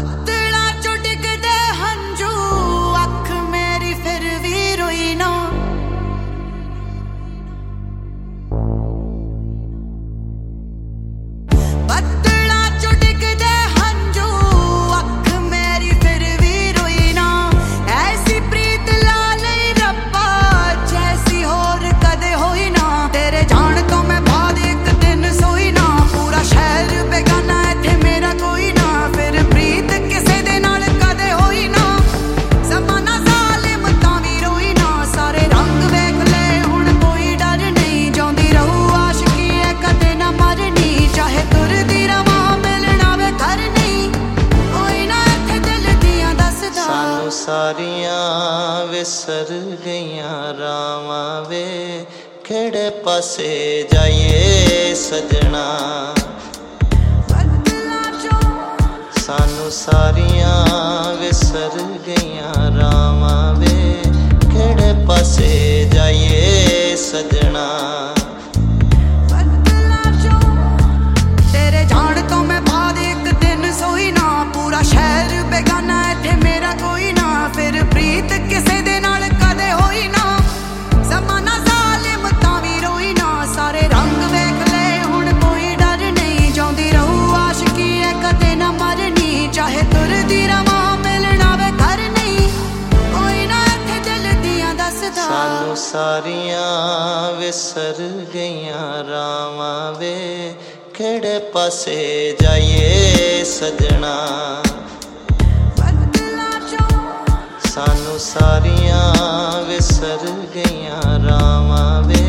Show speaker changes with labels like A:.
A: What
B: the ਸਾਰੀਆਂ ਵਿਸਰ ਗਈਆਂ ਰਾਵਾਂ ਵੇ। ਕਿਹੜੇ ਪਾਸੇ ਜਾਈਏ ਸਜਣਾ? ਸਾਨੂੰ ਸਾਰੀਆਂ ਵਿਸਰ ਗਈਆਂ ਰਾਵਾਂ ਵੇ। ਕਿਹੜੇ ਪਾਸੇ
A: ਜਾਈ
B: ਸਾਨੂੰ ਸਾਰੀਆਂ ਵਿਸਰ ਗਈਆਂ ਰਾਵਾਂ ਵੇ। ਕਿਹੜੇ ਪਾਸੇ ਜਾਈਏ ਸਜਣਾ? ਸਾਨੂੰ ਸਾਰੀਆਂ ਵਿਸਰ ਗਈਆਂ ਰਾਵਾਂ ਵੇ।